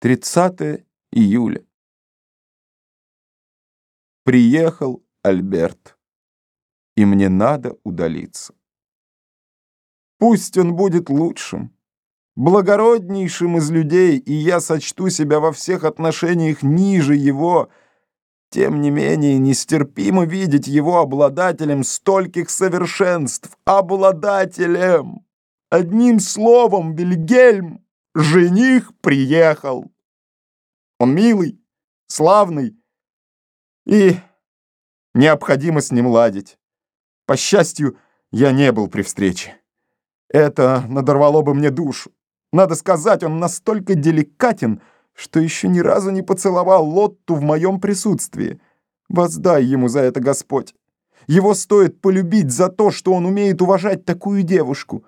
30 июля. Приехал Альберт, и мне надо удалиться. Пусть он будет лучшим, благороднейшим из людей, и я сочту себя во всех отношениях ниже его, тем не менее нестерпимо видеть его обладателем стольких совершенств, обладателем. Одним словом, Вильгельм, жених приехал. Он милый, славный, и необходимо с ним ладить. По счастью, я не был при встрече. Это надорвало бы мне душу. Надо сказать, он настолько деликатен, что еще ни разу не поцеловал Лотту в моем присутствии. Воздай ему за это Господь. Его стоит полюбить за то, что он умеет уважать такую девушку —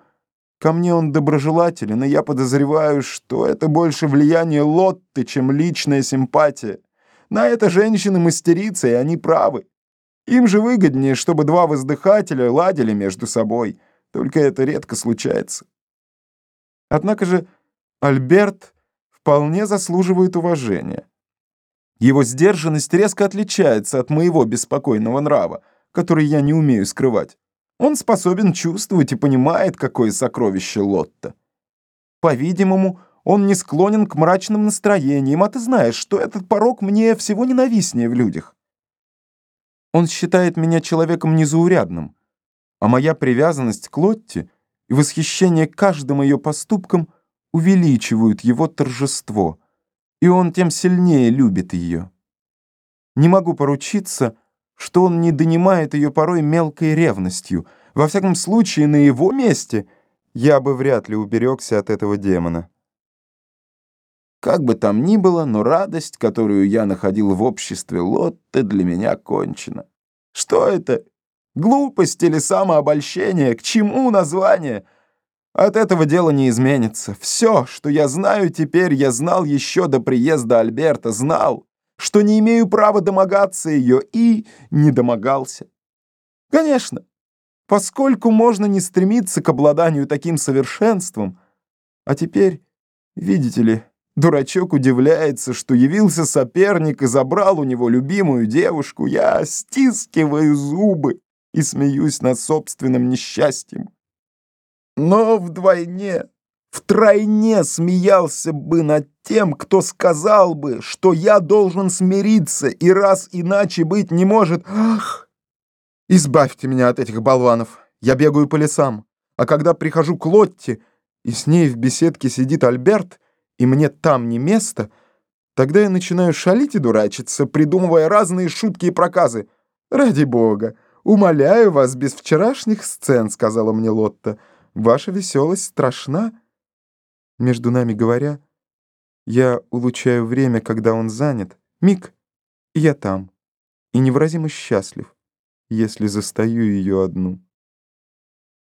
Ко мне он доброжелателен, и я подозреваю, что это больше влияние Лотты, чем личная симпатия. На это женщины мастерицы, и они правы. Им же выгоднее, чтобы два воздыхателя ладили между собой. Только это редко случается. Однако же Альберт вполне заслуживает уважения. Его сдержанность резко отличается от моего беспокойного нрава, который я не умею скрывать. Он способен чувствовать и понимает, какое сокровище Лотта. По-видимому, он не склонен к мрачным настроениям, а ты знаешь, что этот порог мне всего ненавистнее в людях. Он считает меня человеком незаурядным, а моя привязанность к Лотте и восхищение каждым ее поступком увеличивают его торжество, и он тем сильнее любит ее. Не могу поручиться, что он не донимает ее порой мелкой ревностью. Во всяком случае, на его месте я бы вряд ли уберегся от этого демона. Как бы там ни было, но радость, которую я находил в обществе Лотте, для меня кончена. Что это? Глупость или самообольщение? К чему название? От этого дело не изменится. Все, что я знаю теперь, я знал еще до приезда Альберта, знал что не имею права домогаться ее, и не домогался. Конечно, поскольку можно не стремиться к обладанию таким совершенством, а теперь, видите ли, дурачок удивляется, что явился соперник и забрал у него любимую девушку, я стискиваю зубы и смеюсь над собственным несчастьем. Но вдвойне втройне смеялся бы над тем, кто сказал бы, что я должен смириться и раз иначе быть не может. Ах! Избавьте меня от этих болванов. Я бегаю по лесам, а когда прихожу к Лотте, и с ней в беседке сидит Альберт, и мне там не место, тогда я начинаю шалить и дурачиться, придумывая разные шутки и проказы. «Ради бога, умоляю вас без вчерашних сцен», — сказала мне Лотта. «Ваша веселость страшна». Между нами говоря, я улучшаю время, когда он занят. Миг, и я там. И невыразимо счастлив, если застаю ее одну.